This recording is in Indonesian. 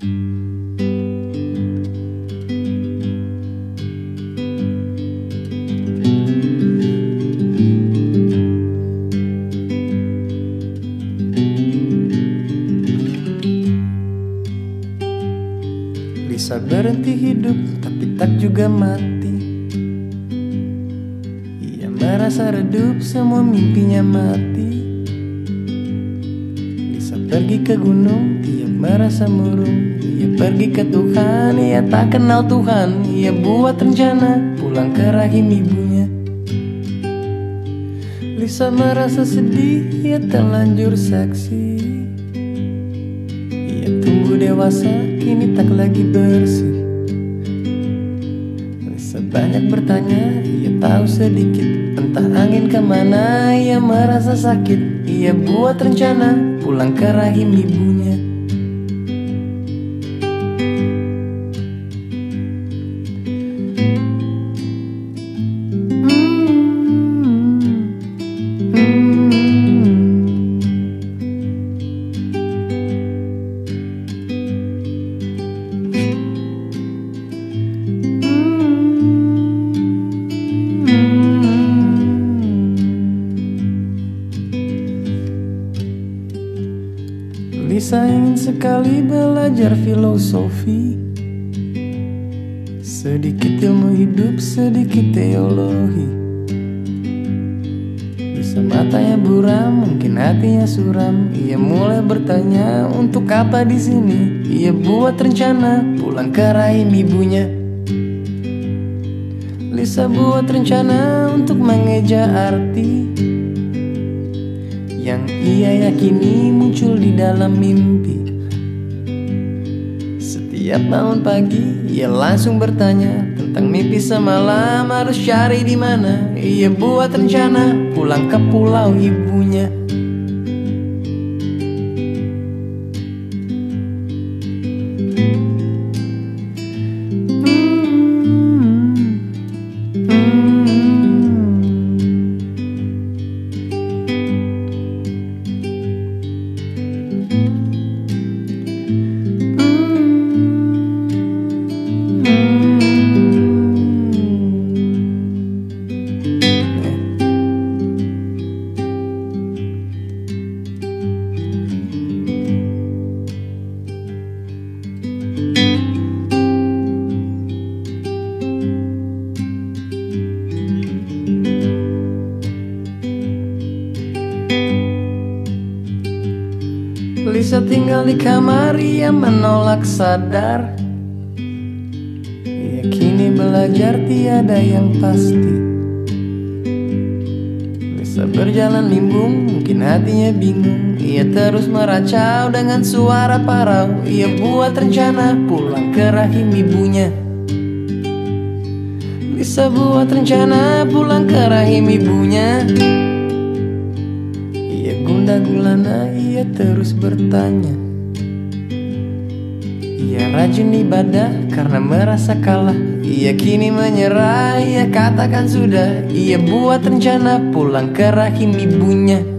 Bisa berhenti hidup tapi tak juga mati. Ia merasa redup semua mimpinya mati. Bisa pergi ke gunung merasa murung. Ia pergi ke Tuhan ia tak kenal Tuhan. Ia buat rencana pulang ke rahim ibunya. Lisa merasa sedih ia terlanjur seksi Ia tumbuh dewasa kini tak lagi bersih. Lisa banyak bertanya ia tahu sedikit Entah angin ke mana. Ia merasa sakit Ia buat rencana pulang ke rahim ibunya Lisa ingin sekali belajar filosofi. Sedikit ilmu hidup, sedikit teologi. Bisa matanya buram, mungkin hatinya suram. Ia mulai bertanya untuk apa di sini? Ia buat rencana pulang ke rahim ibunya. Lisa buat rencana untuk mengeja arti Yang ia yakini muncul di dalam mimpi. Setiap bangun pagi ia langsung bertanya Tentang mimpi semalam harus cari di mana? Ia buat rencana pulang ke pulau ibunya tinggal di kamar, ia menolak sadar. Ia kini belajar tiada yang pasti. Lisa berjalan limbung, mungkin hatinya bingung. Ia terus meracau dengan suara parau. Ia buat rencana pulang ke rahim ibunya. Lisa buat rencana pulang ke rahim ibunya gulana, ia terus bertanya. Ia rajin ibadah karena merasa kalah. Ia kini menyerah, ia katakan sudah. Ia buat rencana pulang ke rahim ibunya